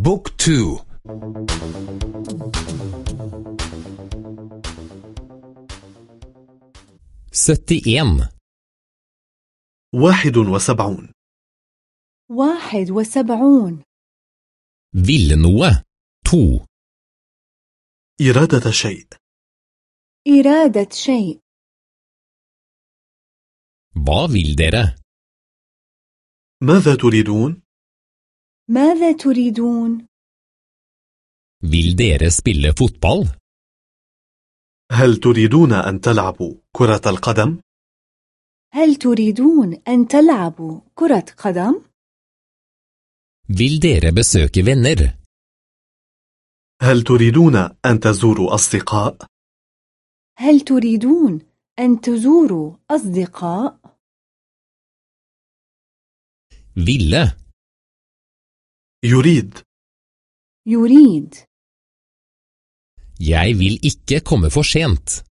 بوك تو. syttien واحد وسبعون. واحد وسبعون. noe to إرادة شيء. إرادة شيء. vil dere ماذا تريدون؟ ماذا تريدون؟ vil dere spille fotball هل تريدون أن تلعبوا كرة القدم؟ هل تريدون أن تلعبوا كرة قدم؟ vil dere besøke venner هل تريدون أن تزوروا أصدقاء؟ هل تريدون أن تزوروا أصدقاء؟ ville يريد. يريد. Jeg vil ikke komme for sent.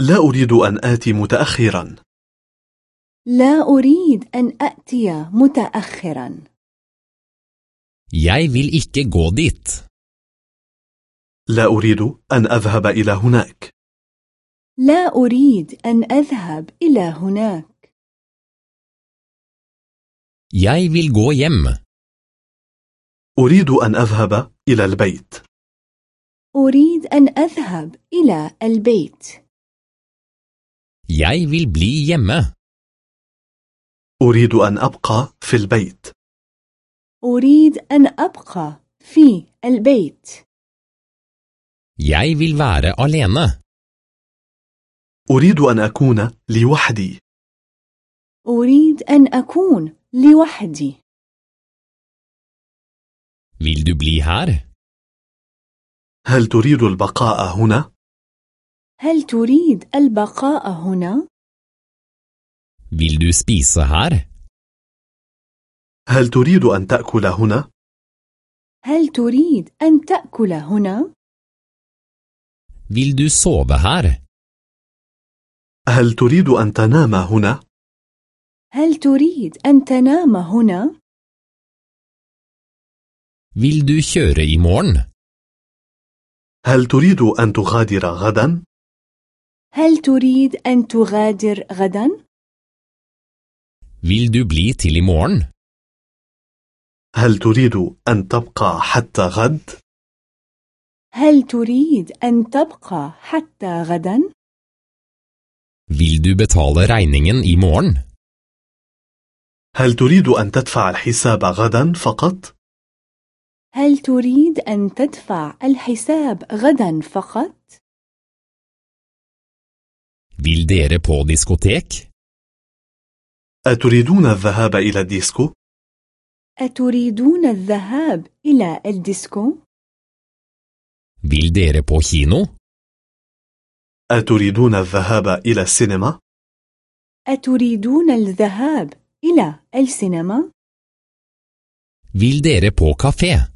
لا أريد أن آتي متأخرا. لا أريد أن أأتي متأخرا. Jeg vil ikke gå dit. لا أريد أن أذهب إلى هناك. لا أريد أن أذهب إلى هناك. Jeg vil gå hjem. أريد أن أذهب إلى البيت. أريد أن أذهب إلى البيت. Jeg vil bli hjemme. أريد أن أبقى في البيت. أريد أن أبقى في البيت. Jeg vil være alene. أريد أن أكون لوحدي. أريد أن أكون لوحدي. Vil du bli her هل تريد البقاء هنا؟ هل تريد البقاء هنا؟ vil du spise her هل تريد أن تأكل هنا؟ هل تريد أن تأكل هنا؟ vil du sove her هل تريد أن تنام هنا؟ هل تريد أن تنام هنا؟ Vil du kjøre i morgen هل تريد أن تغادر غدا؟ هل تريد أن تغادر غدا؟ vil du bli til i morgen هل تريد أن تبقى حتى غد؟ هل تريد أن تبقى حتى غدا؟ vil du betale regningen i morgen هل تريد أن تدفع الحساب غدا فقط؟ هل تريد أن تدفع الحساب غدا فقط؟ vil dere på diskotek أتريدون الذهاب إلى الديسكو؟ أتريدون الذهاب إلى الديسكو؟ vil dere på kino أتريدون الذهاب إلى السينما؟ أتريدون الذهاب إلى السينما؟ vil dere på kafé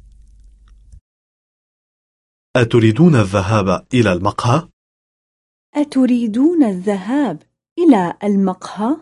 أتريدون الذهاب إلى المقهى؟ أتريدون الذهاب إلى المقهى؟